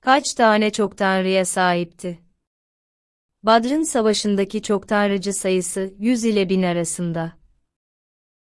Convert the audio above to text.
kaç tane çok tanrıya sahipti? Badr'ın savaşındaki çok tanrıcı sayısı 100 ile 1000 arasında.